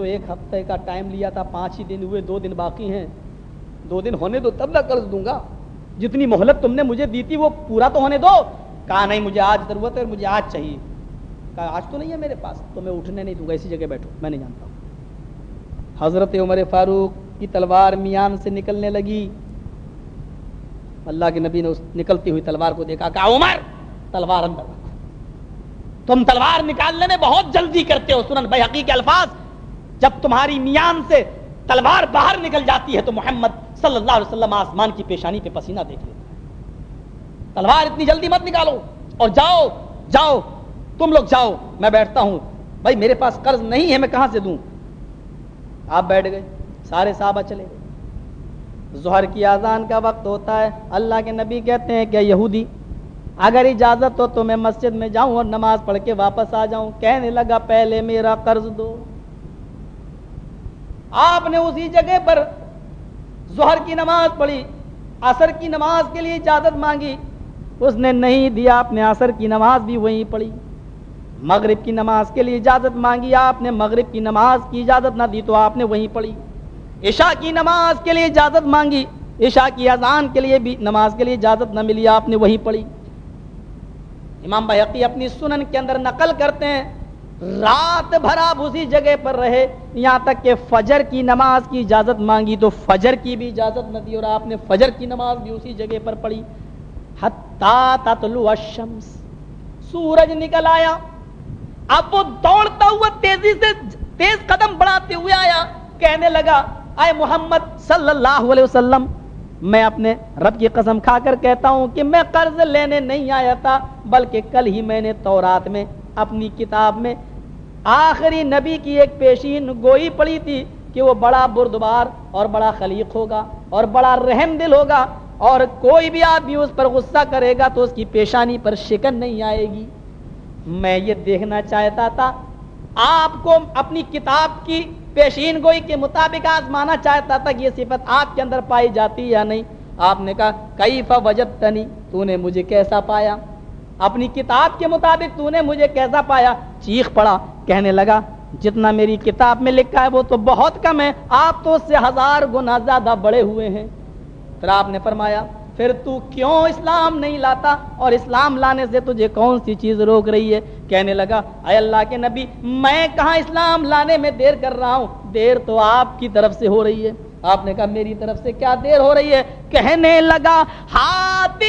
تو ایک ہفتے کا ٹائم لیا تھا، پانچ ہی دن ہوئے، دو دن باقی ہیں۔ دو دن ہونے دو، تب نہ قرض دوں گا۔ جتنی مہلت تم نے مجھے دی تھی، وہ پورا تو ہونے دو۔ کہا، نہیں، مجھے آج ضرورت ہے اور مجھے آج چاہیے۔ کہا، آج تو نہیں ہے میرے پاس، تو میں اٹھنے نہیں دوں گا، اسی جگہ بیٹھو، میں نہیں جانتا ہوں۔ حضرت عمر فاروق کی تلوار میان سے نکلنے لگی۔ اللہ کے نبی نے اس نکلتی ہوئی تلوار کو دیکھا، کہا، عمر، تلوار اندر رکھو۔ تم تلوار نکالنے میں بہت جلدی کرتے ہو، سنن بھائی حقیقی الفاظ۔ جب تمہاری میان سے تلوار باہر نکل جاتی ہے تو محمد صلی اللہ علیہ وسلم آسمان کی پیشانی پہ پسینہ دیکھ لیتے تلوار اتنی جلدی مت نکالو اور جاؤ جاؤ، تم لوگ جاؤ، میں بیٹھتا ہوں۔ بھائی، میرے پاس قرض نہیں ہے، میں کہاں سے دوں؟ آپ بیٹھ گئے، سارے صحابہ چلے گئے۔ ظہر کی آزان کا وقت ہوتا ہے، اللہ کے نبی کہتے ہیں کہ یہودی، اگر اجازت ہو تو میں مسجد میں جاؤں اور نماز پڑھ کے واپس آ جاؤں۔ کہنے لگا، پہلے میرا قرض دو۔ آپ نے اسی جگہ پر ظہر کی نماز پڑھی، عصر کی نماز کے لیے اجازت مانگی، اس نے نہیں دیا، آپ نے عصر کی نماز بھی وہیں پڑھی۔ مغرب کی نماز کے لیے اجازت مانگی، آپ نے مغرب کی نماز کی اجازت نہ دی تو آپ نے وہیں پڑھی۔ عشاء کی نماز کے لیے اجازت مانگی، عشاء کی اذان کے لیے بھی نماز کے لیے اجازت نہ ملی، آپ نے وہیں پڑھی۔ امام بحقی اپنی سنن کے اندر نقل کرتے ہیں رات بھر آپ اسی جگہ پر رہے، یہاں تک کہ فجر کی نماز کی اجازت مانگی تو فجر کی بھی اجازت نہ دی اور آپ نے فجر کی نماز بھی اسی جگہ پر پڑھی۔ الشمس، سورج نکل آیا۔ اب وہ دوڑتا ہوا تیزی سے تیز قدم بڑھاتے ہوئے آیا، کہنے لگا آئے محمد صلی اللہ علیہ وسلم، میں اپنے رب کی قسم کھا کر کہتا ہوں کہ میں قرض لینے نہیں آیا تھا، بلکہ کل ہی میں نے تورات میں اپنی کتاب میں آخری نبی کی ایک پیشین گوئی پڑی تھی کہ وہ بڑا بردبار اور بڑا خلیق ہوگا اور بڑا رحم دل ہوگا اور کوئی بھی آدمی اس پر غصہ کرے گا تو اس کی پیشانی پر شکن نہیں آئے گی۔ میں یہ دیکھنا چاہتا تھا۔ آپ کو اپنی کتاب کی پیشین گوئی کے مطابق آزمانا چاہتا تھا کہ یہ صفت آپ کے اندر پائی جاتی یا نہیں۔ آپ نے کہا کئی فوجت تنی تو نے مجھے کیسا پایا؟ اپنی کتاب کے مطابق تو نے مجھے کیسا پایا؟ چیخ پڑا، کہنے لگا، جتنا میری کتاب میں لکھا ہے وہ تو بہت کم ہے، آپ تو اس سے ہزار گنا زیادہ بڑے ہوئے ہیں۔ پھر آپ نے فرمایا، پھر تو کیوں اسلام نہیں لاتا؟ اور اسلام لانے سے تجھے کون سی چیز روک رہی ہے؟ کہنے لگا، اے اللہ کے نبی، میں کہاں اسلام لانے میں دیر کر رہا ہوں؟ دیر تو آپ کی طرف سے ہو رہی ہے۔ آپ نے کہا میری طرف سے کیا دیر ہو رہی ہے؟ کہنے لگا ہاتھ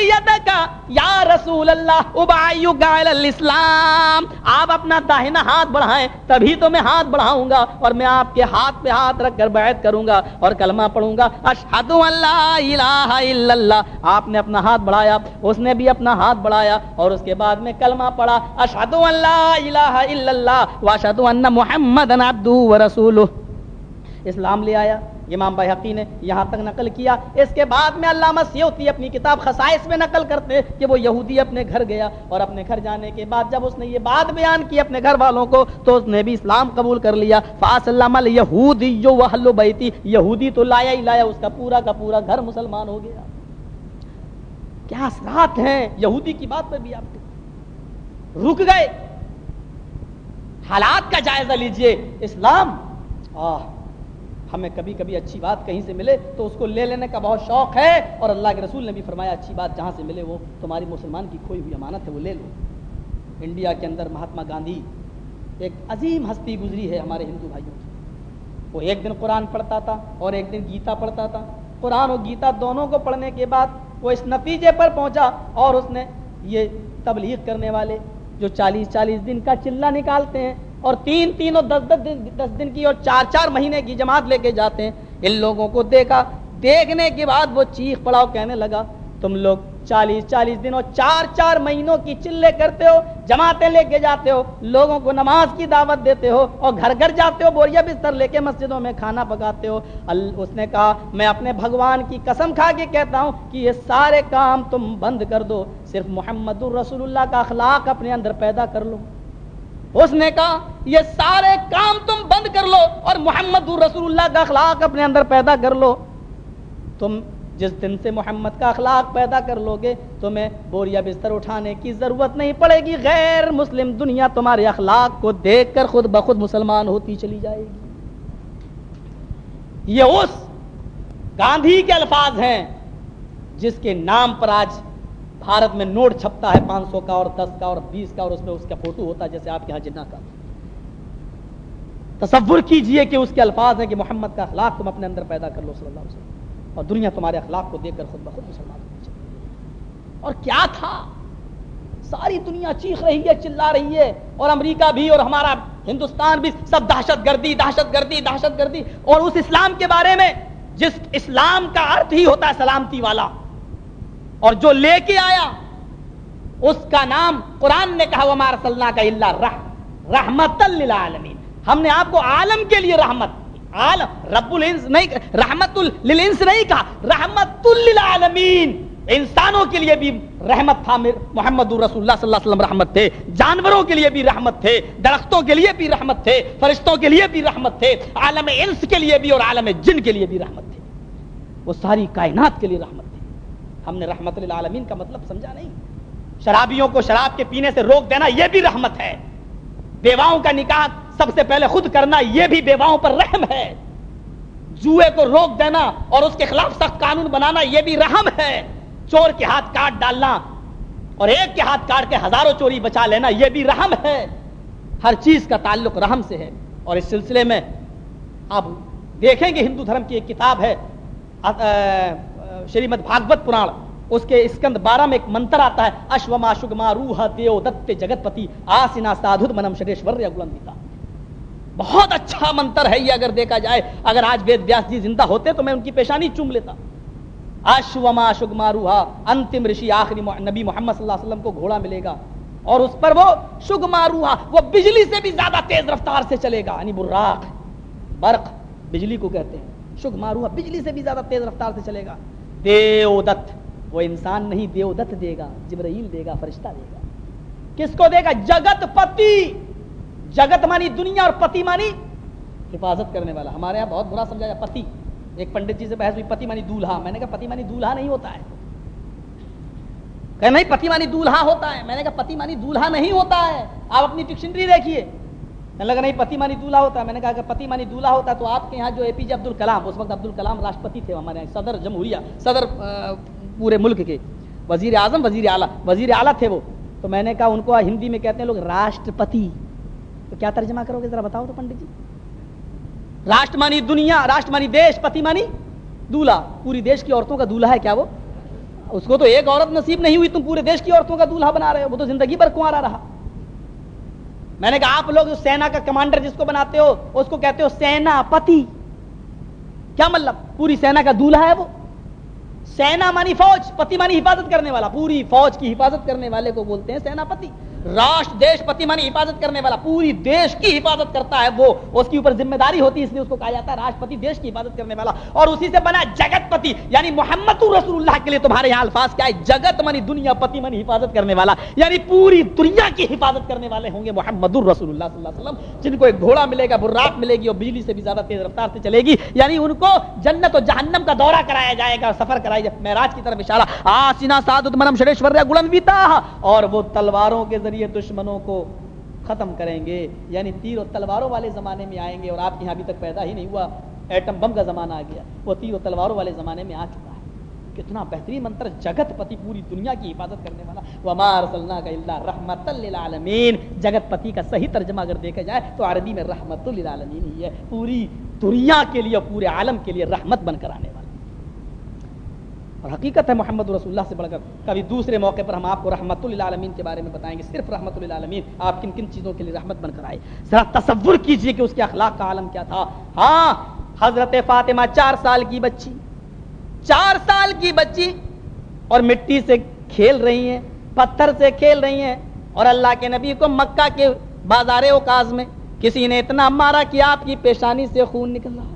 کا، یا رسول اللہ الاسلام، آپ اپنا داہنا ہاتھ بڑھائیں، تبھی تو میں ہاتھ بڑھاؤں گا اور میں آپ کے ہاتھ پہ ہاتھ رکھ کر بیعت کروں گا اور کلمہ پڑھوں گا اشہد اللہ الہ الا اللہ۔ آپ نے اپنا ہاتھ بڑھایا، اس نے بھی اپنا ہاتھ بڑھایا اور اس کے بعد میں کلمہ پڑھا اشہد اللہ الہ الا اللہ واشہد ان محمد عبدہ ورسولہ اسلام لے آیا۔ امام بحقی نے یہاں تک نقل کیا۔ اس کے بعد میں علامہ سیوتی اپنی کتاب خصائص میں نقل کرتے کہ وہ یہودی اپنے گھر گیا اور اپنے گھر جانے کے بعد جب اس نے یہ بات بیان کی اپنے گھر والوں کو تو اس نے بھی اسلام قبول کر لیا۔ فاص اللہ یہودی جو وہ بیتی، یہودی تو لایا ہی لایا، اس کا پورا کا پورا گھر مسلمان ہو گیا۔ کیا اثرات ہیں؟ یہودی کی بات پہ بھی آپ رک گئے۔ حالات کا جائزہ لیجیے۔ اسلام، آہ! ہمیں کبھی کبھی اچھی بات کہیں سے ملے تو اس کو لے لینے کا بہت شوق ہے اور اللہ کے رسول نے بھی فرمایا اچھی بات جہاں سے ملے وہ تمہاری مسلمان کی کھوئی ہوئی امانت ہے وہ لے لو۔ انڈیا کے اندر مہاتما گاندھی ایک عظیم ہستی گزری ہے ہمارے ہندو بھائیوں کی۔ وہ ایک دن قرآن پڑھتا تھا اور ایک دن گیتا پڑھتا تھا۔ قرآن اور گیتا دونوں کو پڑھنے کے بعد وہ اس نتیجے پر پہنچا اور اس نے یہ تبلیغ کرنے والے جو چالیس چالیس دن کا چلہ نکالتے ہیں اور تین تین اور دس دس دن دس دن کی اور چار چار مہینے کی جماعت لے کے جاتے ہیں۔ ان لوگوں کو دیکھا۔ دیکھنے کے بعد وہ چیخ پڑاؤ کہنے لگا، تم لوگ چالیس چالیس دن اور چار چار مہینوں کی چلے کرتے ہو، جماعتیں لے کے جاتے ہو، لوگوں کو نماز کی دعوت دیتے ہو اور گھر گھر جاتے ہو، بوریا بستر لے کے مسجدوں میں کھانا پکاتے ہو۔ اس نے کہا، میں اپنے بھگوان کی قسم کھا کے کہتا ہوں کہ یہ سارے کام تم بند کر دو، صرف محمد الرسول اللہ کا اخلاق اپنے اندر پیدا کر لو۔ اس نے کہا، یہ سارے کام تم بند کر لو اور محمد رسول اللہ کا اخلاق اپنے اندر پیدا کر لو. تم جس دن سے محمد کا اخلاق پیدا کر لو گے، تمہیں بوریا بستر اٹھانے کی ضرورت نہیں پڑے گی۔ غیر مسلم دنیا تمہارے اخلاق کو دیکھ کر خود بخود مسلمان ہوتی چلی جائے گی۔ یہ اس گاندھی کے الفاظ ہیں جس کے نام پر آج بھارت میں نوٹ چھپتا ہے پانچ سو کا اور دس کا اور بیس کا اور اس میں اس کا فوٹو ہوتا ہے جیسے آپ کے یہاں جنا کا۔ تصور کیجیے کہ اس کے الفاظ ہیں کہ محمد کا اخلاق تم اپنے اندر پیدا کر لو صلی اللہ علیہ وسلم۔ اور دنیا تمہارے اخلاق کو دیکھ کر خود بخود مسلمان اور کیا تھا؟ ساری دنیا چیخ رہی ہے، چلا رہی ہے۔ اور امریکہ بھی اور ہمارا ہندوستان بھی سب دہشت گردی دہشت گردی دہشت گردی۔ اور اس اسلام کے بارے میں، جس اسلام کا ارتھ ہی ہوتا ہے سلامتی والا اور جو لے کے آیا، اس کا نام قرآن نے کہا وہ ہمارا صلاح کا اللہ رح رحمت للعالمین ہم نے آپ کو عالم کے لیے رحمت، عالم، رب الانس نہیں، رحمت للانس نہیں کہا، رحمت للعالمین۔ انسانوں کے لیے بھی رحمت تھا محمد رسول اللہ صلی اللہ علیہ وسلم رحمت تھے، جانوروں کے لیے بھی رحمت تھے، درختوں کے لیے بھی رحمت تھے، فرشتوں کے لیے بھی رحمت تھے، عالم انس کے لیے بھی اور عالم جن کے لیے بھی رحمت تھے۔ وہ ساری کائنات کے لیے رحمت تھے ہم نے رحمت للعالمین کا مطلب سمجھا نہیں۔ شرابیوں کو شراب کے پینے سے روک دینا یہ بھی رحمت ہے۔ بیواؤں کا نکاح سب سے پہلے خود کرنا یہ بھی بیواؤں پر رحم ہے۔ جوئے کو روک دینا اور اس کے خلاف سخت قانون بنانا یہ بھی رحم ہے۔ چور کے ہاتھ کاٹ ڈالنا اور ایک کے ہاتھ کاٹ کے ہزاروں چوری بچا لینا یہ بھی رحم ہے۔ ہر چیز کا تعلق رحم سے ہے۔ اور اس سلسلے میں آپ دیکھیں گے ہندو دھرم کی ایک کتاب ہے شریمد بھاگوت پراڑ اس کے اسکند بارہ میں ایک منتر آتا ہے، اشوما شگما روح دیو دت جگت پتی آسنا سادھت منم شریشور گلندتا بہت اچھا منتر ہے یہ اگر دیکھا جائے، اگر آج وید ویاس جی زندہ ہوتے تو میں ان کی پیشانی چوم لیتا۔ اشوما شگما روحا انتم رشی آخری نبی محمد صلی اللہ علیہ وسلم کو گھوڑا ملے گا۔ اور اس پر وہ شگما روحا وہ بجلی سے بھی زیادہ تیز رفتار سے چلے گا یعنی براق، برق، بجلی کو کہتے ہیں۔ شگما روحا بجلی سے بھی زیادہ تیز رفتار سے چلے گا۔ دیو دت وہ انسان نہیں دیو دت دے گا، جبرائیل دے گا، فرشتہ دے گا۔ کس کو دے گا؟ جگت پتی۔ جگت مانی دنیا اور پتی مانی حفاظت کرنے والا۔ ہمارے یہاں بہت برا سمجھا جائے پتی۔ ایک پنڈت جی سے بحث ہوئی، پتی مانی دولہا۔ میں نے کہا پتی مانی دولہا نہیں ہوتا ہے۔ کہ نہیں، پتی مانی دولہا ہوتا ہے۔ میں نے کہا پتی مانی دولہا نہیں ہوتا ہے۔ آپ اپنی ڈکشنری دیکھیے۔ لگا نہیں، پتی مانی دولہا ہوتا، میں نے کہا کہ پتی مانی دولہا ہوتا تو آپ کے یہاں جو اے پی جے عبد الکلام، اس وقت عبد الکلام راشٹرپتی تھے ہمارے یہاں، صدر جمہوریہ، صدر پورے ملک کے۔ وزیر اعظم، وزیر اعلیٰ وزیر اعلیٰ تھے وہ۔ تو میں نے کہا ان کو ہندی میں کہتے ہیں لوگ راشٹرپتی۔ تو کیا ترجمہ کرو گے ذرا بتاؤ تو پنڈت جی؟ راشٹر مانی دنیا، راشٹر مانی دیش، پتی مانی دولہا۔ پوری دیش کی عورتوں کا دولہا ہے کیا وہ؟ اس کو تو ایک عورت نصیب نہیں ہوئی، تم پورے دیش کی عورتوں کا دولہا بنا رہے ہو، وہ تو زندگی پر کنوارا رہا۔ میں نے کہا آپ لوگ سینا کا کمانڈر جس کو بناتے ہو، اس کو کہتے ہو سینا پتی۔ کیا مطلب؟ پوری سینا کا دولہا ہے وہ؟ سینا مانی فوج، پتی مانی حفاظت کرنے والا۔ پوری فوج کی حفاظت کرنے والے کو بولتے ہیں سینا پتی۔ راشٹر دیش پتی مانی حفاظت کرنے والا، پوری دیش کی حفاظت کرتا ہے، وہ اس کی اوپر ذمہ داری ہوتی ہے، اس لیے اس کو کہا جاتا ہے راشٹرپتی دیش کی حفاظت کرنے والا۔ اور اسی سے بنا جگت پتی یعنی محمد رسول اللہ کے لیے تمہارے یہاں الفاظ کیا ہے؟ جگت منی دنیا پتی منی حفاظت کرنے والا یعنی پوری دنیا کی حفاظت کرنے والے ہوں گے محمد الرسول اللہ صلی اللہ علیہ وسلم، جن کو ایک گھوڑا ملے گا براق ملے گی اور بجلی سے بھی زیادہ تیز رفتار سے چلے گی۔ یعنی ان کو جنت و جہنم کا دورہ کرایا جائے گا، سفر کرایا جائے معراج کی طرف اشارہ، آسینا سعادت منم شریشور گلن اور وہ تلواروں کے ذریعے ذریعے دشمنوں کو کو ختم کریں گے یعنی تیر و تلواروں والے زمانے میں آئیں گے اور آپ کے یہاں ابھی تک پیدا ہی نہیں ہوا، ایٹم بم کا زمانہ آ گیا، وہ تیر و تلواروں والے زمانے میں آ چکا ہے۔ کتنا بہترین منتر جگت پتی پوری دنیا کی حفاظت کرنے والا۔ ومار صلی کا اللہ رحمت للعالمین جگت پتی کا صحیح ترجمہ اگر دیکھا جائے تو عربی میں رحمت للعالمین ہی ہے۔ پوری دنیا کے لیے، پورے عالم کے لیے رحمت بن کر آنے والا۔ اور حقیقت ہے محمد رسول اللہ سے بڑھ کر۔ کبھی دوسرے موقع پر ہم آپ کو رحمت للعالمین کے بارے میں بتائیں گے، صرف رحمت للعالمین آپ کن کن چیزوں کے لیے رحمت بن کر آئے؟ ذرا تصور کیجیے کہ اس کے اخلاق کا عالم کیا تھا۔ ہاں حضرت فاطمہ چار سال کی بچی، چار سال کی بچی اور مٹی سے کھیل رہی ہیں، پتھر سے کھیل رہی ہیں۔ اور اللہ کے نبی کو مکہ کے بازار اوکاز میں کسی نے اتنا مارا کہ آپ کی پیشانی سے خون نکل رہا ہے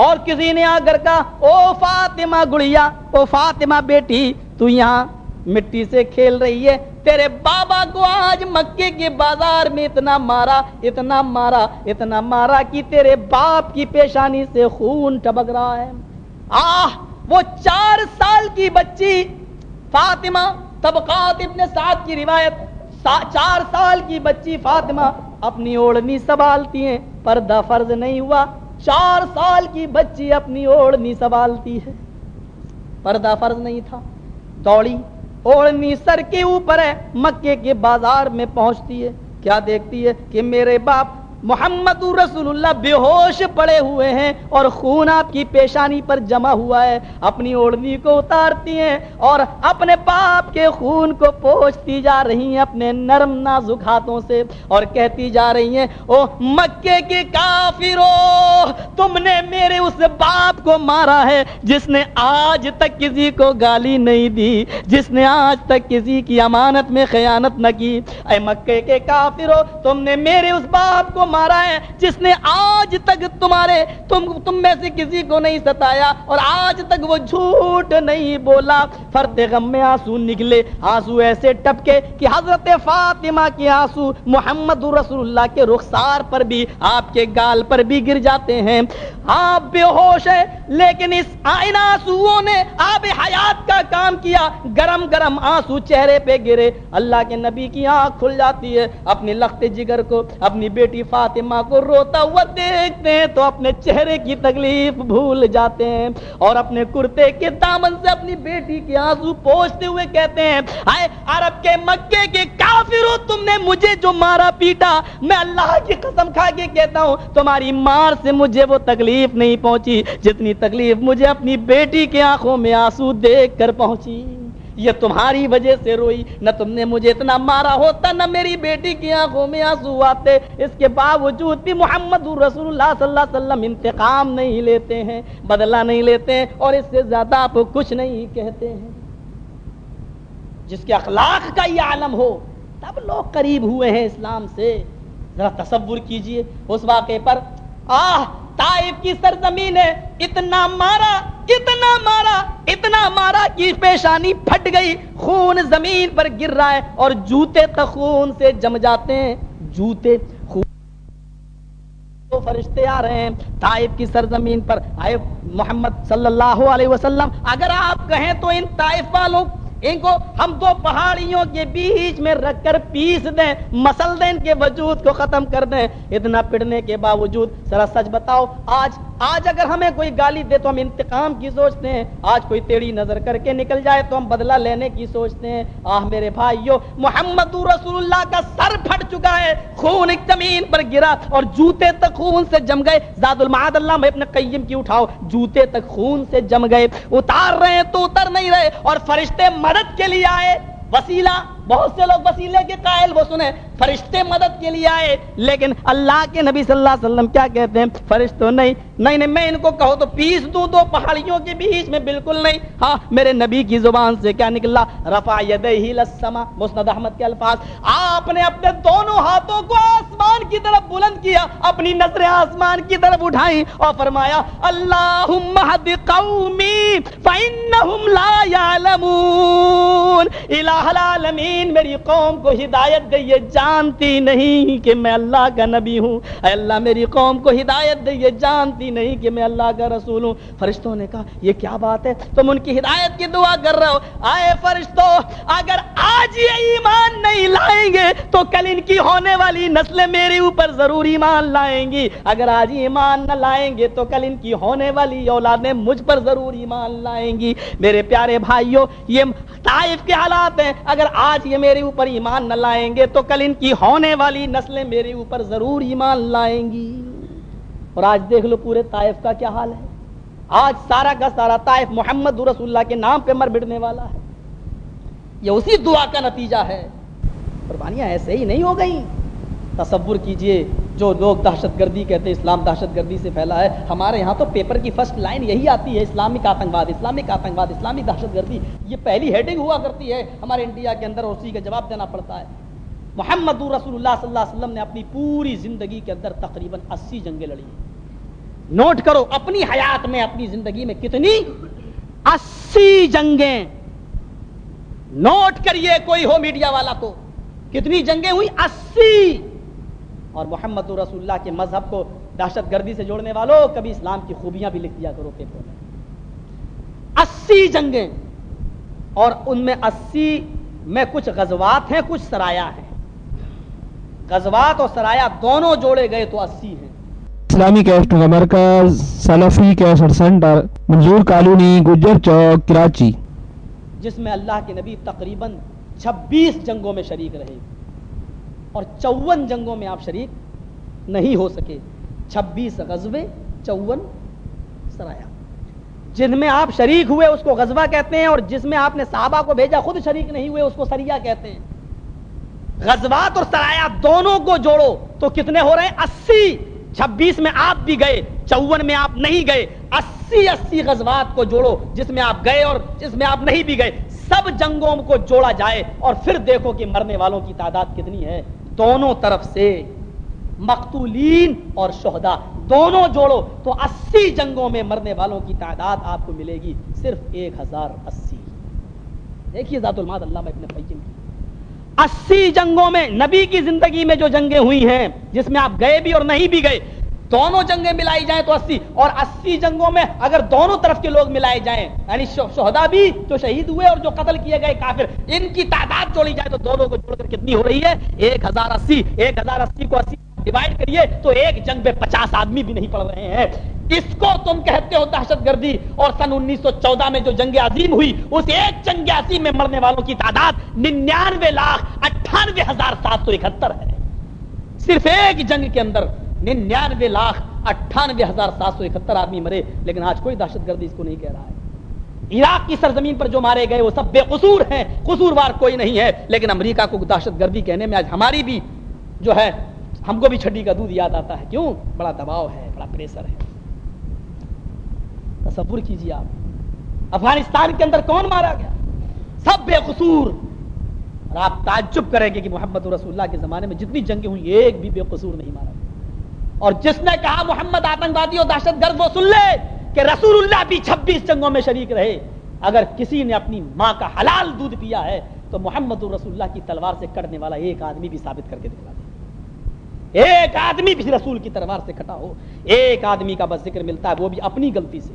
اور کسی نے آ کر کا، او فاطمہ گڑیا، او فاطمہ بیٹی، تو یہاں مٹی سے کھیل رہی ہے، تیرے بابا کو آج مکے کے بازار میں اتنا مارا اتنا مارا اتنا مارا کہ تیرے باپ کی پیشانی سے خون ٹبک رہا ہے۔ آہ، وہ چار سال کی بچی فاطمہ، طبقات ابن سعد کی روایت چار سال کی بچی فاطمہ اپنی اوڑنی سنبھالتی ہیں، پردہ فرض نہیں ہوا۔ چار سال کی بچی اپنی اوڑنی سنبھالتی ہے۔ پردہ فرض نہیں تھا۔ دوڑی، اوڑنی سر کے اوپر ہے، مکے کے بازار میں پہنچتی ہے۔ کیا دیکھتی ہے کہ میرے باپ محمد رسول اللہ بے ہوش پڑے ہوئے ہیں اور خون آپ کی پیشانی پر جمع ہوا ہے اپنی اوڑنی کو اتارتی ہیں اور اپنے باپ کے خون کو پوچھتی جا رہی ہیں اپنے نرم نازک ہاتھوں سے اور کہتی جا رہی ہیں، او مکے کے کافرو، تم نے میرے اس باپ کو مارا ہے جس نے آج تک کسی کو گالی نہیں دی، جس نے آج تک کسی کی امانت میں خیانت نہ کی۔ اے مکے کے کافرو، تم نے میرے اس باپ کو مارا ہے، جس نے آج تک تمہارے، تم تم میں سے کسی کو نہیں ستایا اور آج تک وہ جھوٹ نہیں بولا۔ فرد غم میں آنسو نکلے، آنسو ایسے ٹپکے کہ حضرت فاطمہ کے آنسو محمد رسول اللہ کے رخسار پر بھی، آپ کے گال پر بھی گر جاتے ہیں۔ آپ بے ہوش ہے لیکن اس آئین آنسو نے آپ حیات کا کام کیا۔ گرم گرم آنسو چہرے پہ گرے۔ اللہ کے نبی کی آنکھ کھل جاتی ہے، اپنی لخت جگر کو، اپنی بیٹی فاطمہ فاطمہ کو روتا ہوا دیکھتے ہیں تو اپنے چہرے کی تکلیف بھول جاتے ہیں اور اپنے کرتے کے دامن سے اپنی بیٹی کے آنسو پوچھتے ہوئے کہتے ہیں آئے عرب کے مکے کے کافروں تم نے مجھے جو مارا پیٹا، میں اللہ کی قسم کھا کے کہتا ہوں، تمہاری مار سے مجھے وہ تکلیف نہیں پہنچی جتنی تکلیف مجھے اپنی بیٹی کے آنکھوں میں آنسو دیکھ کر پہنچی۔ یہ تمہاری وجہ سے روئی، نہ تم نے مجھے اتنا مارا ہوتا، نہ میری بیٹی کی آنکھوں میں آنسو آتے۔ اس کے باوجود بھی محمد رسول اللہ صلی اللہ علیہ وسلم انتقام نہیں لیتے ہیں، بدلہ نہیں لیتے ہیں، اور اس سے زیادہ آپ کچھ نہیں کہتے ہیں۔ جس کے اخلاق کا یہ عالم ہو، تب لوگ قریب ہوئے ہیں اسلام سے۔ ذرا تصور کیجیے، اس واقعے پر۔ آہ! تائف کی سرزمین ہے، اتنا مارا اتنا مارا اتنا مارا کہ پیشانی پھٹ گئی۔ خون زمین پر گر رہا ہے اور جوتے تک خون سے جم جاتے ہیں۔ جوتے خون فرشتے آ رہے ہیں۔ طائف کی سرزمین پر۔ آئے محمد صلی اللہ علیہ وسلم، اگر آپ کہیں تو ان طائف والوں ان کو ہم دو پہاڑیوں کے بیچ میں رکھ کر پیس دیں، مسل دیں، ان کے وجود کو ختم کر دیں۔ اتنا پڑنے کے باوجود ذرا سچ بتاؤ، آج آج اگر ہمیں کوئی گالی دے تو ہم انتقام کی سوچتے ہیں۔ آج کوئی تیڑی نظر کر کے نکل جائے تو ہم بدلہ لینے کی سوچتے ہیں۔ آہ میرے بھائیو، محمد رسول اللہ کا سر پھٹ چکا ہے۔ خون ایک زمین پر گرا اور جوتے تک خون سے جم گئے۔ زاد المعاد اللہ، میں اپنے قیم کی اٹھاؤ۔ جوتے تک خون سے جم گئے۔ اتار رہے ہیں تو اتر نہیں رہے اور فرشتے مدد کے لیے آئے۔ وسیلہ بہت سے لوگ وسیلے کے قائل وہ سنے فرشتے مدد کے لیے آئے، لیکن اللہ کے نبی صلی اللہ علیہ وسلم کیا کہتے ہیں؟ فرشتوں نہیں نہیں نہیں، میں ان کو کہو تو پیس دوں، دو پہاڑیوں کے بیچ میں بالکل نہیں۔ ہاں میرے نبی کی زبان سے کیا نکلا؟ رفا یدیہ للسما مسند احمد کے الفاظ۔ آپ نے اپنے دونوں ہاتھوں کو آسمان کی طرف بلند کیا، اپنی نظریں آسمان کی طرف اٹھائیں اور فرمایا، اللہم حد قومی فإنہم لا یعلمون، الہ العالمین۔ میری قوم کو ہدایت دے یہ جانتی نہیں کہ میں اللہ کا نبی ہوں۔ اے اللہ، میری قوم کو ہدایت دے یہ جانتی نہیں کہ میں اللہ کا رسول ہوں۔ فرشتوں نے کہا، یہ کیا بات ہے؟ تم ان کی ہدایت کی دعا کر رہے ہو۔ آئے فرشتوں اگر آج یہ ایمان نہیں لائیں گے، تو کل ان کی ہونے والی نسلیں میرے اوپر ضرور ایمان لائیں گی۔ اگر آج ایمان نہ لائیں گے، تو کل ان کی ہونے والی اولادیں مجھ پر ضرور ایمان لائیں گی۔ میرے پیارے بھائیوں یہ طائف کے حالات ہیں۔ اگر آج یہ میرے اوپر ایمان نہ لائیں گے تو کل ان کی ہونے والی نسلیں میرے اوپر ضرور ایمان لائیں گی۔ اور آج دیکھ لو پورے طائف کا کیا حال ہے۔ آج سارا کا سارا طائف محمد رسول اللہ کے نام پہ مر بڑنے والا ہے۔ یہ اسی دعا کا نتیجہ ہے۔ قربانیاں ایسے ہی نہیں ہو گئی تصور کیجیے جو لوگ دہشت گردی کہتے ہیں، اسلام دہشت گردی سے پھیلا ہے۔ ہمارے یہاں تو پیپر کی فرسٹ لائن یہی آتی ہے اسلامک آتنکواد اسلامک آتنکواد اسلامک دہشت گردی۔ یہ پہلی ہیڈنگ ہوا کرتی ہے، ہمارے انڈیا کے اندر اسی کا جواب دینا پڑتا ہے۔ محمد رسول اللہ صلی اللہ علیہ وسلم نے اپنی پوری زندگی کے اندر تقریباً اسی جنگیں لڑی ہیں۔ نوٹ کرو، اپنی حیات میں، اپنی زندگی میں کتنی؟ اسی جنگیں۔ نوٹ کریے کوئی ہو میڈیا والا تو، کتنی جنگیں ہوئی؟ اسی۔ اور محمد رسول اللہ کے مذہب کو دہشت گردی سے جوڑنے والوں کبھی اسلام کی خوبیاں بھی لکھ دیا کرو پیپر میں اسی جنگیں اور ان میں اسی میں کچھ غزوات ہیں کچھ سرایا ہیں۔ غزوات اور سرایا دونوں جوڑے گئے تو اسی ہیں۔ اسلامی کیسٹ کا مرکز سلفی cassette center Manzoor colony Gujjar Chowk Karachi. جس میں اللہ کے نبی تقریباً چھبیس جنگوں میں شریک رہے۔ اور چون جنگوں میں آپ شریک نہیں ہو سکے۔ چھبیس غزوے چون سرایا۔ جن میں آپ شریک ہوئے اس کو غزوہ کہتے ہیں اور جس میں آپ نے صحابہ کو بھیجا خود شریک نہیں ہوئے اس کو سریا کہتے ہیں۔ غزوات اور سرایا دونوں کو جوڑو تو کتنے ہو رہے ہیں؟ اسی۔ چھبیس میں آپ بھی گئے، چون میں آپ نہیں گئے۔ اسی اسی غزوات کو جوڑو جس میں آپ گئے اور جس میں آپ نہیں بھی گئے۔ سب جنگوں کو جوڑا جائے اور پھر دیکھو کہ مرنے والوں کی تعداد کتنی ہے۔ دونوں طرف سے مقتولین اور شہدا دونوں جوڑو تو اسی جنگوں میں مرنے والوں کی تعداد آپ کو ملے گی صرف ایک ہزار اسی۔ دیکھیے ذات الماد اللہ ابن قیم کی۔ اسی جنگوں میں نبی کی زندگی میں جو جنگیں ہوئی ہیں، جس میں آپ گئے بھی اور نہیں بھی گئے دونوں جنگیں ملائی جائیں تو اسی اور اسی جنگوں میں اگر دونوں طرف کے لوگ ملائے جائیں یعنی شہدا بھی جو شہید ہوئے اور جو قتل کیے گئے کافر، ان کی تعداد جوڑی جائے تو دونوں کو جوڑ کر کتنی ہو رہی ہے؟ ایک ہزار اسی ایک ہزار اسی کو اسی ڈیوائڈ کریے تو ایک جنگ میں پچاس آدمی بھی نہیں پڑ رہے ہیں۔ اس کو تم کہتے ہو دہشت گردی اور سن انیس سو چودہ میں جو جنگ عظیم ہوئی، اس ایک جنگ عظیم میں مرنے والوں کی تعداد ننانوے لاکھ اٹھانوے ہزار سات سو اکہتر ہے۔ صرف ایک جنگ کے اندر ننانوے لاکھ اٹھانوے ہزار سات سو اکہتر آدمی مرے، لیکن آج کوئی دہشت گردی اس کو نہیں کہہ رہا ہے۔ عراق کی سرزمین پر جو مارے گئے، وہ سب بے قصور ہیں۔ قصوروار کوئی نہیں ہے۔ لیکن امریکہ کو دہشت گردی کہنے میں آج ہماری بھی جو ہے، ہم کو بھی چھڈی کا دودھ یاد آتا ہے۔ کیوں؟ بڑا دباؤ ہے، بڑا پریشر ہے۔ تصور کیجیے آپ۔ افغانستان کے اندر کون مارا گیا؟ سب بے قصور۔ اور آپ تعجب کریں گے کہ محمد رسول اللہ کے زمانے میں جتنی جنگیں ہوئی ایک بھی بے قصور نہیں مارا گیا۔ اور جس نے کہا محمد آتنکوادی اور دہشت گرد وہ سن لے کہ رسول اللہ بھی چھبیس جنگوں میں شریک رہے۔ اگر کسی نے اپنی ماں کا حلال دودھ پیا ہے تو محمد رسول اللہ کی تلوار سے کٹنے والا ایک آدمی بھی ثابت کر کے دکھا دے۔ ایک آدمی بھی رسول کی تلوار سے کٹا ہو۔ ایک آدمی کا بس ذکر ملتا ہے وہ بھی اپنی غلطی سے۔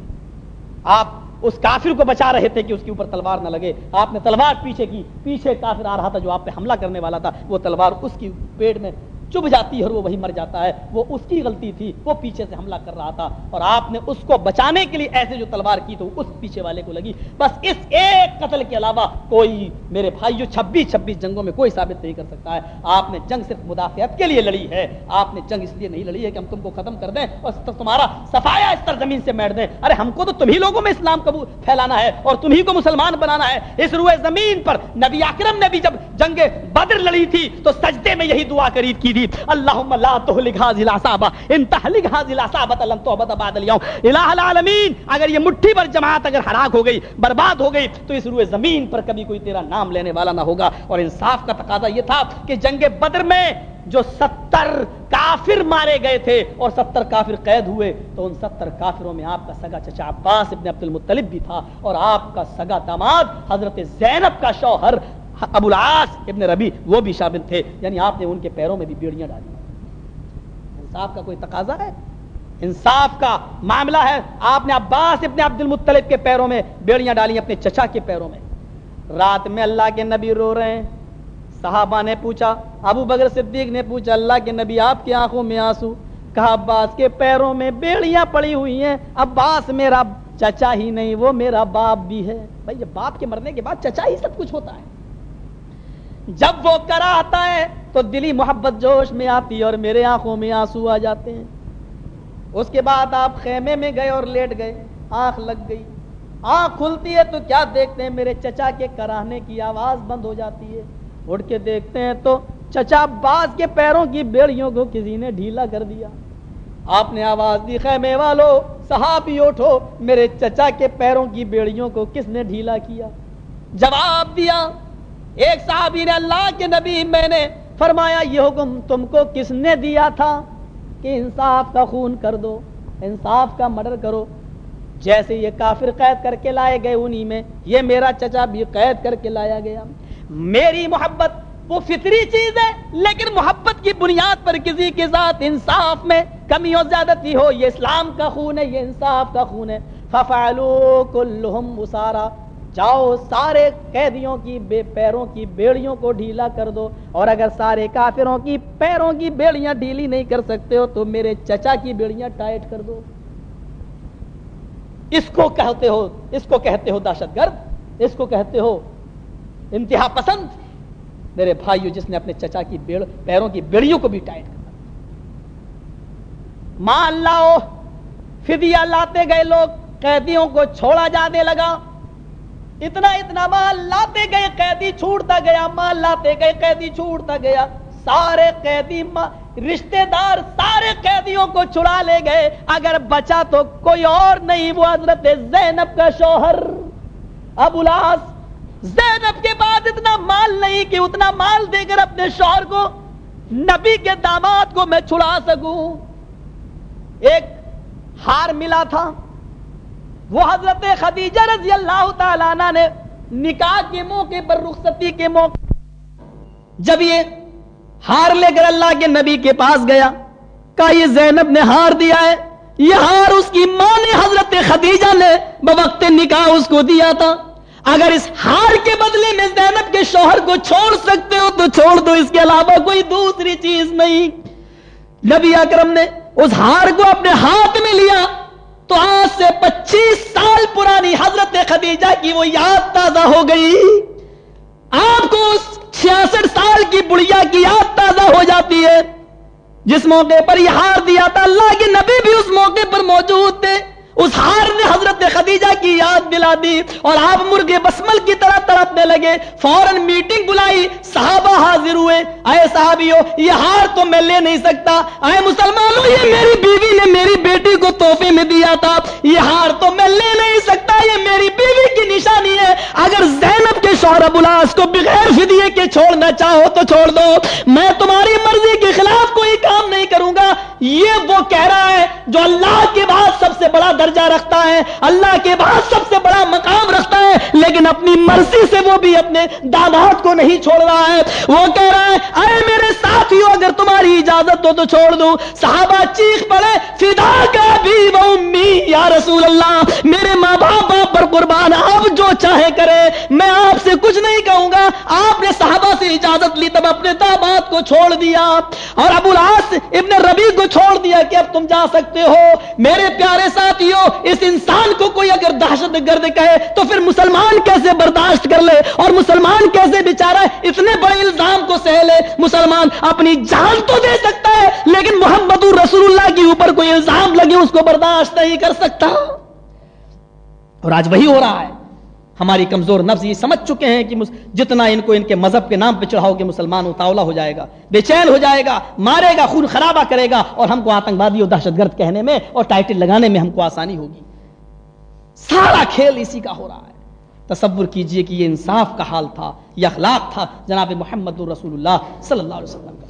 آپ اس کافر کو بچا رہے تھے کہ اس کے اوپر تلوار نہ لگے۔ آپ نے تلوار پیچھے کی۔ پیچھے کافر آ رہا تھا جو آپ پہ حملہ کرنے والا تھا۔ وہ تلوار اس کی پیڑ میں چب جاتی ہے اور وہ وہی مر جاتا ہے، وہ اس کی غلطی تھی، وہ پیچھے سے حملہ کر رہا تھا۔ اور آپ نے اس کو بچانے کے لیے ایسے جو تلوار کی تو اس پیچھے والے کو لگی۔ بس اس ایک قتل کے علاوہ کوئی میرے بھائی جو چھبیس چھبیس جنگوں میں کوئی ثابت نہیں کر سکتا ہے۔ آپ نے جنگ صرف مدافعت کے لیے لڑی ہے۔ آپ نے جنگ اس لیے نہیں لڑی ہے کہ ہم تم کو ختم کر دیں اور تمہارا صفایا اس زمین سے میٹ دیں۔ ارے، ہم کو تو تمہیں لوگوں میں اسلام قبول پھیلانا ہے اور تمہیں کو مسلمان بنانا ہے۔ اس روئے زمین پر نبی اکرم نے بھی جب جنگ بدر لڑی تھی تو سجدے میں یہی دعا کری کی تھی اللہ لا تهلك هذه العصابه ان تهلك هذه العصابه لن تعبد بعد اليوم. الہ العالمین اگر یہ مٹھی پر جماعت اگر ہلاک ہو گئی، برباد ہو گئی، تو اس روئے زمین پر کبھی کوئی تیرا نام لینے والا نہ ہوگا۔ اور انصاف کا تقاضا یہ تھا کہ جنگ بدر میں جو ستر کافر مارے گئے تھے اور ستر کافر قید ہوئے، تو ان ستر کافروں میں آپ کا سگا چچا عباس ابن عبد المطلب بھی تھا اور آپ کا سگا داماد حضرت زینب کا شوہر ابو العاص ابن ربی وہ بھی شامل تھے۔ یعنی آپ نے ان کے پیروں میں بھی بیڑیاں ڈالی۔ انصاف کا کوئی تقاضا ہے؟ انصاف کا معاملہ ہے۔ آپ نے عباس ابن عبد المطلب کے پیروں میں بیڑیاں ڈالی اپنے چچا کے پیروں میں۔ رات میں اللہ کے نبی رو رہے ہیں۔ صحابہ نے پوچھا، ابو بکر صدیق نے پوچھا، اللہ کے نبی آپ کی آنکھوں میں آنسو؟ کہا، عباس کے پیروں میں بیڑیاں پڑی ہوئی ہیں۔ عباس میرا چچا ہی نہیں، وہ میرا باپ بھی ہے۔ بھائی باپ کے مرنے کے بعد چچا ہی سب کچھ ہوتا ہے۔ جب وہ کرا آتا ہے تو دلی محبت جوش میں آتی اور میرے آنکھوں میں آنسو آ جاتے ہیں۔ اس کے بعد آپ خیمے میں گئے اور لیٹ گئے۔ آنکھ لگ گئی۔ آنکھ کھلتی ہے تو کیا دیکھتے ہیں؟ میرے چچا کے کراہنے کی آواز بند ہو جاتی ہے۔ اٹھ کے دیکھتے ہیں تو چچا باز کے پیروں کی بیڑیوں کو کسی نے ڈھیلا کر دیا۔ آپ نے آواز دی، خیمے والو، صحابی اٹھو۔ میرے چچا کے پیروں کی بیڑیوں کو کس نے ڈھیلا کیا؟ جواب دیا ایک صحابی نے اللہ کے نبی میں نے فرمایا، یہ حکم تم کو کس نے دیا تھا کہ انصاف کا خون کر دو، انصاف کا مرڈر کرو؟ جیسے یہ کافر قید کر کے لائے گئے انہی میں، یہ میرا چچا بھی قید کر کے لایا گیا۔ میری محبت وہ فطری چیز ہے، لیکن محبت کی بنیاد پر کسی کے ساتھ انصاف میں کمی اور زیادتی ہو، یہ اسلام کا خون ہے، یہ انصاف کا خون ہے۔ ففعلوا كلهم مسارا جاؤ سارے قیدیوں کی بے پیروں کی بیڑیوں کو ڈھیلا کر دو اور اگر سارے کافروں کی پیروں کی بیڑیاں ڈھیلی نہیں کر سکتے ہو تو میرے چچا کی بیڑیاں ٹائٹ کر دو۔ اس کو کہتے ہو، اس کو کہتے ہو دہشت گرد، اس کو کہتے ہو انتہا پسند۔ میرے بھائیو، جس نے اپنے چچا کی بیڑ، پیروں کی بیڑیوں کو بھی ٹائٹ کر ماں اللہ فدیہ لاتے گئے لوگ، قیدیوں کو چھوڑا جانے لگا۔ اتنا اتنا مال لاتے گئے، قیدی چھوڑتا گیا، مال لاتے گئے، قیدی چھوڑتا گیا۔ سارے قیدی رشتے دار سارے قیدیوں کو چھڑا لے گئے۔ اگر بچا تو کوئی اور نہیں، وہ حضرت زینب کا شوہر۔ ابو لاس زینب کے بعد اتنا مال نہیں کہ اتنا مال دے کر اپنے شوہر کو، نبی کے داماد کو میں چھڑا سکوں۔ ایک ہار ملا تھا۔ وہ حضرت خدیجہ رضی اللہ تعالیٰ نے نکاح کے موقع پر رخصتی کے موقع جب یہ ہار لے کر اللہ کے نبی کے پاس گیا، کہا، یہ زینب نے ہار دیا ہے، یہ ہار اس کی ماں نے، حضرت خدیجہ نے، بوقت نکاح اس کو دیا تھا۔ اگر اس ہار کے بدلے میں زینب کے شوہر کو چھوڑ سکتے ہو، تو چھوڑ دو، اس کے علاوہ کوئی دوسری چیز نہیں۔ نبی اکرم نے اس ہار کو اپنے ہاتھ میں لیا۔ تو آج سے پچیس سال پرانی حضرت خدیجہ کی وہ یاد تازہ ہو گئی۔ آپ کو اس چھیاسٹھ سال کی بڑھیا کی یاد تازہ ہو جاتی ہے۔ جس موقع پر یہ ہار دیا تھا، اللہ کے نبی بھی اس موقع پر موجود تھے۔ اس ہار نے حضرت خدیجہ کی یاد دلا دی اور آپ مرغے بسمل کی طرح تڑپنے لگے۔ فوراً میٹنگ بلائی، صحابہ حاضر ہوئے۔ اے صحابیوں یہ ہار تو میں لے نہیں سکتا۔ اے مسلمانوں، یہ میری بیوی نے میری بیٹی کو تحفے میں دیا تھا۔ یہ ہار تو میں لے نہیں سکتا، یہ میری بیوی کی نشانی ہے۔ اگر زینب کے شوہر ابولاس کو بغیر فدیے کے چھوڑنا چاہو تو چھوڑ دو۔ میں تمہاری مرضی کے خلاف کوئی کام نہیں کروں گا۔ یہ وہ کہہ رہا ہے جو اللہ کے بعد سب سے بڑا درجہ رکھتا ہے، اللہ کے بعد سب سے بڑا مقام رکھتا ہے، لیکن اپنی مرضی سے وہ بھی اپنے داماد کو نہیں چھوڑ رہا ہے۔ وہ کہہ رہا ہے، اے میرے ساتھیوں، اگر تمہاری اجازت ہو تو چھوڑ دوں۔ صحابہ چیخ پڑے، فدا کا بھی وہ امی، یا رسول اللہ، میرے ماں باپ باپ پر قربان، آپ جو چاہے کرے میں آپ سے کچھ نہیں کہوں گا۔ آپ نے صحابہ سے اجازت لی، تب اپنے داماد کو چھوڑ دیا۔ اور ابو العاص ابن ربی کو چھوڑ دیا کہ اب تم جا سکتے ہو۔ میرے پیارے ساتھیوں اس انسان کو کوئی اگر دہشت گرد کہے تو پھر مسلمان کیسے برداشت کر لے؟ اور مسلمان کیسے بےچارا اتنے بڑے الزام کو سہ لے؟ مسلمان اپنی جان تو دے سکتا ہے، لیکن محمد رسول اللہ کے اوپر کوئی الزام لگے، اس کو برداشت نہیں کر سکتا۔ اور آج وہی ہو رہا ہے۔ ہماری کمزور نفس یہ سمجھ چکے ہیں کہ جتنا ان کو ان کے مذہب کے نام پہ چڑھاؤ گے، مسلمان اتاولا ہو جائے گا، بے چین ہو جائے گا، مارے گا، خون خرابہ کرے گا، اور ہم کو آتنکوادی اور دہشت گرد کہنے میں اور ٹائٹل لگانے میں ہم کو آسانی ہوگی۔ سارا کھیل اسی کا ہو رہا ہے۔ تصور کیجیے کہ یہ انصاف کا حال تھا، یہ اخلاق تھا، جناب محمد الرسول اللہ صلی اللہ علیہ وسلم کا۔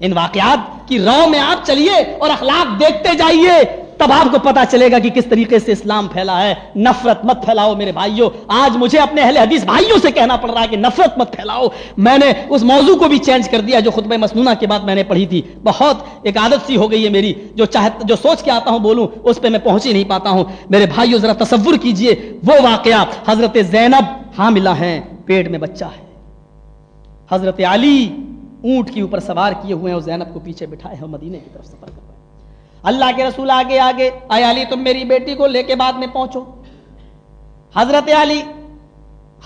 ان واقعات کی رو میں آپ چلیے اور اخلاق دیکھتے جائیے۔ تب آپ کو پتا چلے گا کہ کس طریقے سے اسلام پھیلا ہے۔ نفرت مت پھیلاؤ میرے بھائیوں آج مجھے اپنے اہل حدیث بھائیوں سے کہنا پڑ رہا ہے کہ نفرت مت پھیلاؤ۔ میں نے اس موضوع کو بھی چینج کر دیا جو خطبہ مسنونہ کے بعد میں نے پڑھی تھی۔ بہت ایک عادت سی ہو گئی ہے میری۔ جو چاہت جو سوچ کے آتا ہوں بولوں، اس پہ میں پہنچ ہی نہیں پاتا ہوں۔ میرے بھائیوں ذرا تصور کیجیے۔ وہ واقعہ حضرت زینب حاملہ ہیں پیٹ میں بچہ ہے۔ حضرت علی اونٹ کے اوپر سوار کیے ہوئے ہیں اور زینب کو پیچھے بٹھائے ہیں مدینے کی طرف سفر کر رہے ہیں۔ اللہ کے رسول آگے آگے، اے علی، تم میری بیٹی کو لے کے بعد میں پہنچو۔ حضرت علی،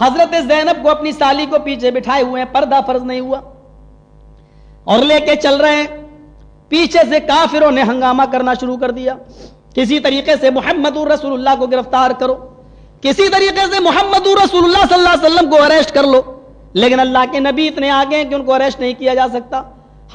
حضرت زینب کو اپنی سالی کو پیچھے بٹھائے ہوئے ہیں، پردہ فرض نہیں ہوا۔ اور لے کے چل رہے ہیں۔ پیچھے سے کافروں نے ہنگامہ کرنا شروع کر دیا۔ کسی طریقے سے محمد رسول اللہ کو گرفتار کرو۔ کسی طریقے سے محمد رسول اللہ صلی اللہ علیہ وسلم کو اریسٹ کر لو۔ لیکن اللہ کے نبی اتنے آگے ہیں کہ ان کو اریسٹ نہیں کیا جا سکتا۔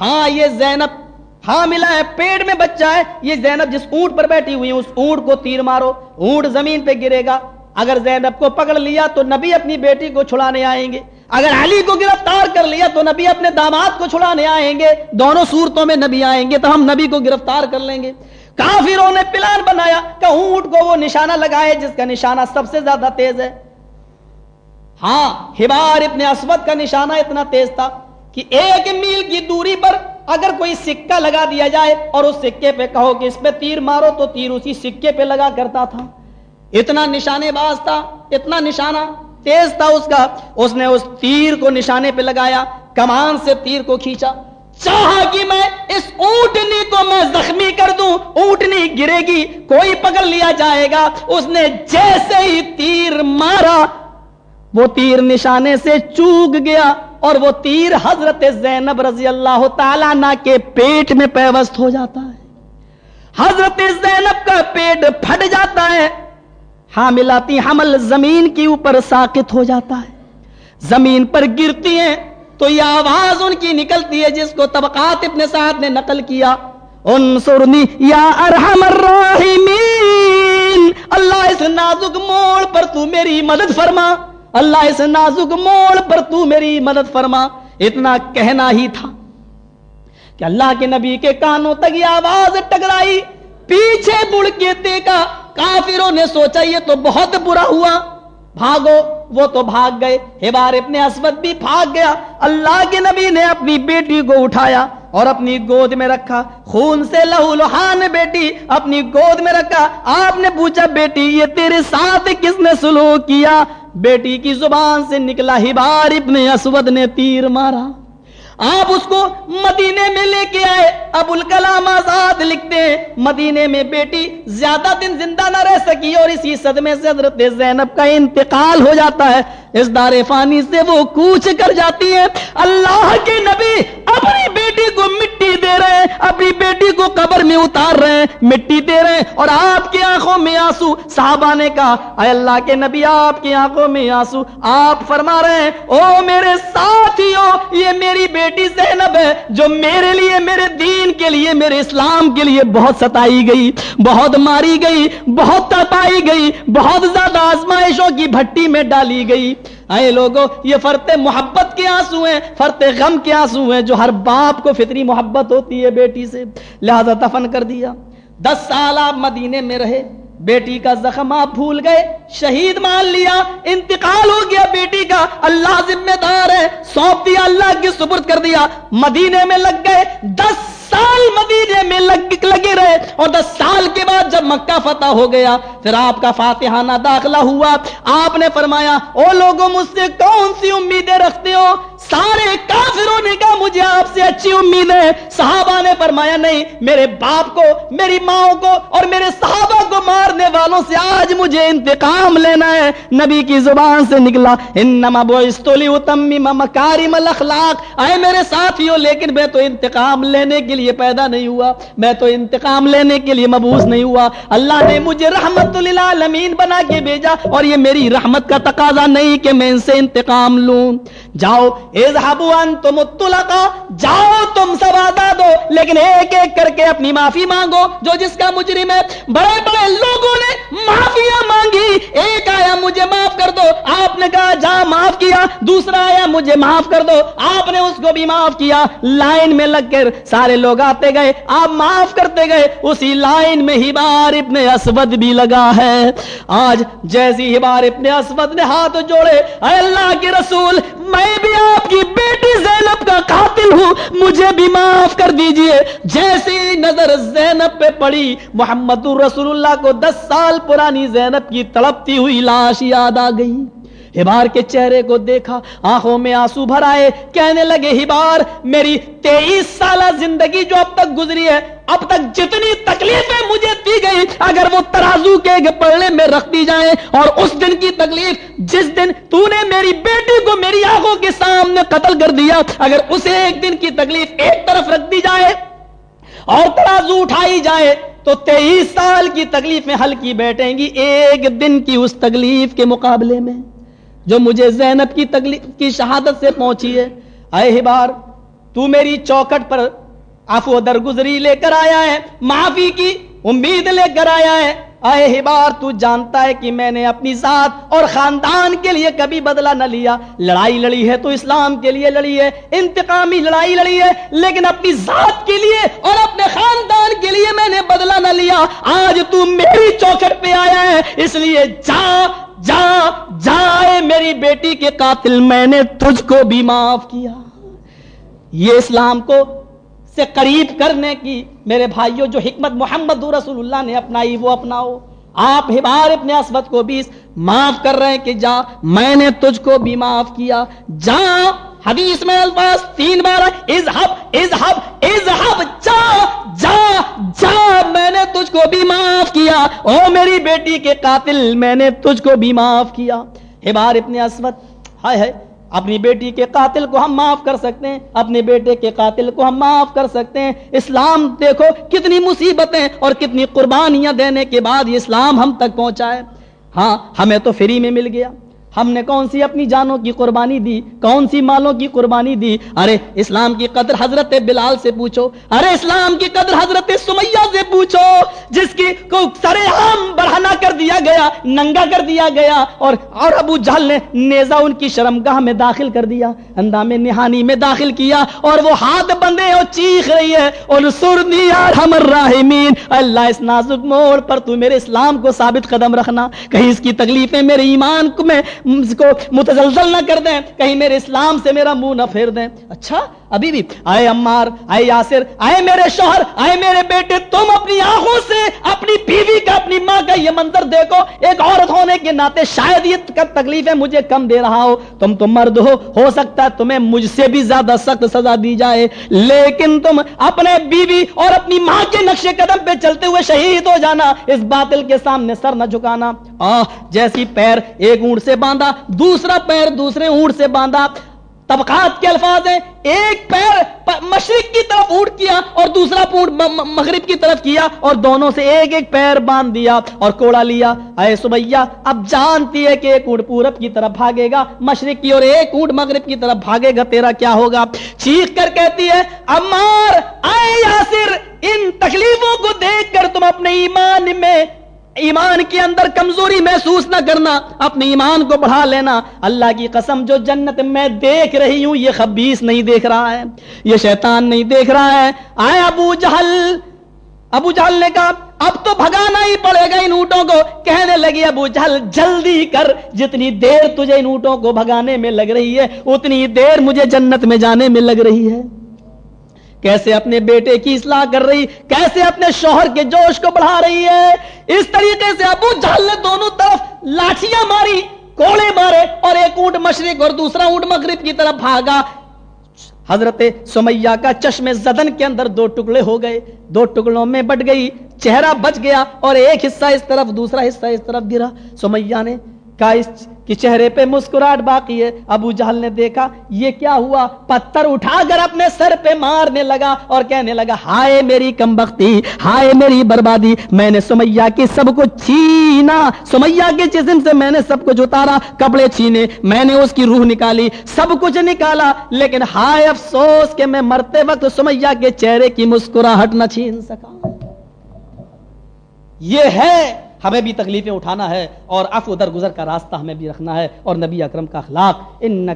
ہاں یہ زینب ہاں ملا ہے پیڑ میں بچہ ہے، یہ زینب جس اونٹ پر بیٹھی ہوئی اس اونٹ کو تیر مارو، اونٹ زمین پہ گرے گا۔ اگر زینب کو پکڑ لیا تو نبی اپنی بیٹی کو چھڑانے آئیں گے۔ اگر علی کو گرفتار کر لیا تو نبی اپنے داماد کو چھڑانے آئیں گے۔ دونوں صورتوں میں نبی آئیں گے تو ہم نبی کو گرفتار کر لیں گے۔ کافروں نے پلان بنایا کہ اونٹ کو وہ نشانہ لگائے جس کا نشانہ سب سے زیادہ تیز ہے۔ ہاں ہبار ابن اسود کا نشانہ اتنا تیز تھا کہ ایک میل کی دوری پر اگر کوئی سکہ لگا دیا جائے اور اس سکے پہ کہو کہ اس پہ تیر مارو تو تیر اسی سکے پہ لگا کرتا تھا۔ اتنا نشانے باز تھا، اتنا نشانہ تیز تھا اس کا۔ اس نے اس تیر کو نشانے پہ لگایا، کمان سے تیر کو کھینچا۔ چاہا کہ میں اس اونٹنی کو میں زخمی کر دوں، اونٹنی گرے گی، کوئی پکڑ لیا جائے گا۔ اس نے جیسے ہی تیر مارا، وہ تیر نشانے سے چوک گیا۔ اور وہ تیر حضرت زینب رضی اللہ تعالیٰ نہ کے پیٹ میں پیوست ہو جاتا ہے۔ حضرت زینب کا پیٹ پھٹ جاتا ہے۔ حاملاتی حمل زمین کے اوپر ساکت ہو جاتا ہے۔ زمین پر گرتی ہیں تو یہ آواز ان کی نکلتی ہے جس کو طبقات ابن سعد نے نقل کیا۔ انصرنی یا ارحم الراحمین، اللہ اس نازک موڑ پر تو میری مدد فرما۔ اللہ اس نازک موڑ پر تو میری مدد فرما۔ اتنا کہنا ہی تھا کہ اللہ کے نبی کے کانوں تک یہ آواز ٹکرائی۔ پیچھے بڑھ کے دیکھا، کافروں نے سوچا یہ تو بہت برا ہوا۔ بھاگو، وہ تو بھاگ گئے۔ ہبار ابن اسود بھی بھاگ گیا۔ اللہ کے نبی نے اپنی بیٹی کو اٹھایا اور اپنی گود میں رکھا۔ خون سے لہو لہان بیٹی اپنی گود میں رکھا۔ آپ نے پوچھا، بیٹی، یہ تیرے ساتھ کس نے سلوک کیا؟ بیٹی کی زبان سے نکلا ہبار ابن اسود نے تیر مارا۔ آپ اس کو مدینے میں لے کے آئے۔ ابو الکلام آزاد لکھتے ہیں، مدینے میں بیٹی زیادہ دن زندہ نہ رہ سکی اور اسی صدمے سے حضرت زینب کا انتقال ہو جاتا ہے۔ اس دار فانی سے وہ کوچ کر جاتی ہے۔ اللہ کے نبی اپنی بیٹی کو مٹی دے رہے اپنی بیٹی کو قبر میں اتار رہے ہیں، مٹی دے رہے ہیں اور آپ کی آنکھوں میں آنسو۔ صحابہ نے کہا، اے اللہ کے نبی، آپ کی آنکھوں میں آنسو۔ آپ فرما رہے ہیں، او میرے ساتھیوں، یہ میری بیٹی زینب ہے، جو میرے لیے، میرے دین کے لیے، میرے اسلام کے لیے بہت ستائی گئی، بہت ماری گئی، بہت تڑپائی گئی، بہت زیادہ آزمائشوں کی بھٹی میں ڈالی گئی۔ اے لوگوں یہ فرت محبت کے آنسو ہیں فرت غم کے آنسو ہیں جو ہر باپ کو فطری محبت ہوتی ہے بیٹی سے۔ لہذا دفن کر دیا۔ دس سال آپ مدینے میں رہے، بیٹی کا زخم آپ بھول گئے، شہید مان لیا، انتقال ہو گیا بیٹی کا۔ اللہ ذمہ دار ہے، سونپ دیا، اللہ کی سپرد کر دیا۔ مدینے میں لگ گئے، دس سال مدینے میں لگ لگے رہے اور دس سال کے بعد جب مکہ فتح ہو گیا، پھر آپ کا فاتحانہ داخلہ ہوا۔ آپ نے فرمایا، او لوگوں، مجھ سے کون سی امیدیں رکھتے ہو؟ سارے کافروں نے کہا مجھے آپ سے اچھی امید ہے۔ صحابہ نے فرمایا، نہیں، میرے باپ کو، میری ماں کو اور میرے صحابہ کو مارنے والوں سے آج مجھے انتقام لینا ہے۔ نبی کی زبان سے نکلا۔ انما بعثتلی اتمم مکارم الاخلاق اے میرے ساتھیوں لیکن میں تو انتقام لینے کے لیے پیدا نہیں ہوا۔ میں تو انتقام لینے کے لیے مبوس نہیں ہوا۔ اللہ نے مجھے رحمت للعالمین بنا کے بھیجا اور یہ میری رحمت کا تقاضا نہیں کہ میں ان سے انتقام لوں۔ جاؤ، اذهبوا انتم الطلقا جاؤ، تم سوادا دو لیکن ایک ایک کر کے اپنی معافی مانگو۔ جو جس کا مجرم ہے، بڑے بڑے لوگوں نے معاف معافیاں مانگی؟ ایک آیا مجھے معاف کر دو۔ آپ نے کہا جا معاف کیا، دوسرا آیا مجھے معاف کر دو۔ آپ نے اس کو بھی معاف کیا۔ لائن میں لگ کر سارے لوگ آتے گئے۔ آپ معاف کرتے گئے۔ اسی لائن میں ہبار ابن اسود بھی لگا ہے۔ آج جیسی ہبار ابن اسود نے ہاتھ جوڑے۔ اے اللہ کے رسول، میں بھی آپ کی بیٹی زینب کا قاتل ہوں۔ مجھے بھی معاف کر دیجیے۔ جیسی نظر زینب پہ پڑی، محمد رسول اللہ کو دس سال پرانی زینب کی تڑپتی ہوئی لاش یاد آ گئی۔ ہبار کے چہرے کو دیکھا، آنکھوں میں آنسو بھر آئے۔ کہنے لگے، ہبار، میری تیئیس سالہ زندگی جو اب تک گزری ہے، اب تک جتنی تکلیفیں مجھے دی گئی اگر وہ ترازو کے پڑنے میں رکھ دی جائیں، اور اس دن کی تکلیف، جس دن تو نے میری بیٹی کو میری آنکھوں کے سامنے قتل کر دیا، اگر اسے ایک دن کی تکلیف ایک طرف رکھ دی جائے اور ترازو اٹھائی جائے تو تیئیس سال کی تکلیفیں میں ہلکی بیٹھیں گی ایک دن کی اس تکلیف کے مقابلے میں جو مجھے زینب کی تکلیف کی شہادت سے پہنچی ہے۔ اے ہبار تو میری چوکٹ پر آفو درگزری لے کر آیا ہے، معافی کی امید لے کر آیا ہے۔ اے ہبار تو جانتا ہے کہ میں نے اپنی ذات اور خاندان کے لیے کبھی بدلہ نہ لیا۔ لڑائی لڑی ہے تو اسلام کے لیے لڑی ہے، انتقامی لڑائی لڑی ہے، لیکن اپنی ذات کے لیے اور اپنے خاندان کے لیے میں نے بدلہ نہ لیا۔ آج تو میری چوکٹ پہ آیا ہے، اس لیے جا جا جائے میری بیٹی کے قاتل، میں نے تجھ کو بھی معاف کیا۔ یہ اسلام کو سے قریب کرنے کی میرے بھائیوں جو حکمت محمد رسول اللہ نے اپنائی، وہ اپناؤ۔ آپ ہبار ابن اسود کو بھی معاف کر رہے ہیں کہ جا، میں نے تجھ کو بھی معاف کیا۔ جا، حدیث میں الفاظ تین بار اذهب اذهب اذهب، جا جا جا، میں نے تجھ کو بھی معاف کیا۔ او میری بیٹی کے قاتل، میں نے تجھ کو بھی معاف کیا۔ ہبار ابن اسود، ہائے ہائے۔ اپنی بیٹی کے قاتل کو ہم معاف کر سکتے ہیں، اپنے بیٹے کے قاتل کو ہم معاف کر سکتے ہیں۔ اسلام دیکھو کتنی مصیبتیں اور کتنی قربانیاں دینے کے بعد یہ اسلام ہم تک پہنچا ہے۔ ہاں ہمیں تو فری میں مل گیا۔ ہم نے کون سی اپنی جانوں کی قربانی دی؟ کون سی مالوں کی قربانی دی؟ ارے، اسلام کی قدر حضرت بلال سے پوچھو۔ ارے، اسلام کی قدر حضرت سمیہ سے پوچھو، جس کی کو سرے عام بڑھانا کر دیا گیا، ننگا کر دیا گیا، اور اور ابو جہل نے نیزا ان کی شرمگاہ میں داخل کر دیا، اندام نہانی میں داخل کیا، اور وہ ہاتھ بندے اور چیخ رہی ہے اور سر دیا ہم الراحمین اللہ اس نازک موڑ پر تو میرے اسلام کو ثابت قدم رکھنا، کہیں اس کی تکلیفیں میرے ایمان کو میں کو متزلزل نہ کر دیں، کہیں میرے اسلام سے میرا منہ نہ پھیر دیں۔ اچھا ابھی بھی، آئے عمار، آئے یاسر، آئے میرے شوہر، آئے میرے بیٹے، تم اپنی آنکھوں سے اپنی بیوی کا، اپنی ماں کا یہ منظر دیکھو۔ ایک عورت ہونے کے ناطے شاید یہ تکلیفیں مجھے کم دے رہا ہو۔ تم تو مرد ہو ہو سکتا ہے تمہیں مجھ سے بھی زیادہ سخت سزا دی جائے۔ لیکن تم اپنے بیوی اور اپنی ماں کے نقش قدم پہ چلتے ہوئے شہید ہو جانا، اس باطل کے سامنے سر نہ جھکانا۔ آہ، جیسی پیر ایک اونٹ سے باندھا، دوسرا پیر دوسرے اونٹ سے باندھا۔ طبقات کے الفاظ ہیں، ایک پیر مشرق کی طرف اونٹ کیا اور دوسرا پونٹ مغرب کی طرف کیا اور دونوں سے ایک ایک پیر باندھ دیا اور کوڑا لیا۔ اے سبیا اب جانتی ہے کہ ایک اونٹ پورب کی طرف بھاگے گا، مشرق کی اور ایک اونٹ مغرب کی طرف بھاگے گا، تیرا کیا ہوگا؟ چیخ کر کہتی ہے، امار، اے یاسر، ان تکلیفوں کو دیکھ کر تم ایمان کے اندر کمزوری محسوس نہ کرنا، اپنے ایمان کو بڑھا لینا۔ اللہ کی قسم، جو جنت میں دیکھ رہی ہوں، یہ خبیص نہیں دیکھ رہا ہے، یہ شیطان نہیں دیکھ رہا ہے۔ آئے ابو جہل۔ ابو جہل نے کہا، اب تو بھگانا ہی پڑے گا ان اونٹوں کو۔ کہنے لگی ابو جہل، جلدی کر، جتنی دیر تجھے ان اونٹوں کو بھگانے میں لگ رہی ہے، اتنی دیر مجھے جنت میں جانے میں لگ رہی ہے۔ کیسے اپنے بیٹے کی اصلاح کر رہی، کیسے اپنے شوہر کے جوش کو بڑھا رہی ہے؟ اس طریقے سے ابو جہل نے دونوں طرف لاٹیاں ماری، کوڑے مارے اور ایک اونٹ مشرق اور دوسرا اونٹ مغرب کی طرف بھاگا۔ حضرت سمیہ کا چشم زدن کے اندر دو ٹکڑے ہو گئے، دو ٹکڑوں میں بٹ گئی، چہرہ بچ گیا اور ایک حصہ اس طرف، دوسرا حصہ اس طرف گرا۔ سمیہ نے کہا اس کہ چہرے پہ مسکراہٹ باقی ہے۔ ابو جہل نے دیکھا، یہ کیا ہوا؟ پتھر اٹھا کر اپنے سر پہ مارنے لگا اور کہنے لگا، ہائے میری کم بختی ہائے میری بربادی، میں نے سمیہ کی سب کو چھینا، سمیہ کے جسم سے میں نے سب کچھ اتارا، کپڑے چھینے، میں نے اس کی روح نکالی، سب کچھ نکالا۔ لیکن ہائے افسوس کہ میں مرتے وقت سمیہ کے چہرے کی مسکراہٹ نہ چھین سکا۔ یہ ہے ہمیں بھی تکلیفیں اٹھانا ہے اور اف ادھر گزر کا راستہ ہمیں بھی رکھنا ہے اور نبی اکرم کا اخلاق ان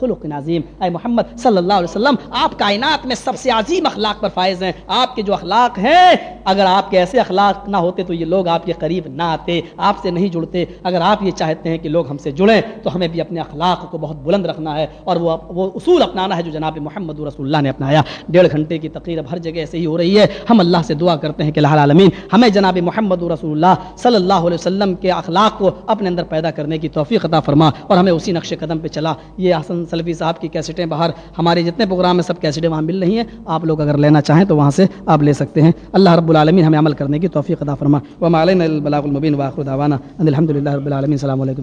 خلق نظیم اے محمد صلی اللہ علیہ وسلم، آپ کائنات میں سب سے عظیم اخلاق پر فائز ہیں۔ آپ کے جو اخلاق ہیں، اگر آپ کے ایسے اخلاق نہ ہوتے تو یہ لوگ آپ کے قریب نہ آتے، آپ سے نہیں جڑتے۔ اگر آپ یہ چاہتے ہیں کہ لوگ ہم سے جڑیں، تو ہمیں بھی اپنے اخلاق کو بہت بلند رکھنا ہے اور وہ وہ اصول اپنانا ہے جو جناب محمد رسول اللہ نے اپنایا۔ ڈیڑھ گھنٹے کی تقریر ہر جگہ ایسے ہی ہو رہی ہے۔ ہم اللہ سے دعا کرتے ہیں کہ اللہ عالمین ہمیں جناب محمد رسول اللہ صلی اللہ علیہ وسلم کے اخلاق کو اپنے اندر پیدا کرنے کی توفیق عطا فرما اور ہمیں اسی نقش قدم پہ چلا۔ یہ حسن سلفی صاحب کی کیسٹیں باہر، ہمارے جتنے پروگرام ہیں، سب کیسٹیں وہاں مل رہی ہیں۔ آپ لوگ اگر لینا چاہیں تو وہاں سے آپ لے سکتے ہیں۔ اللہ رب العالمین ہمیں عمل کرنے کی توفیق عطا فرما۔ وہ مالین البلاغ المبین واخر دعوانا الحمد للہ رب العالمین۔ السلام علیکم۔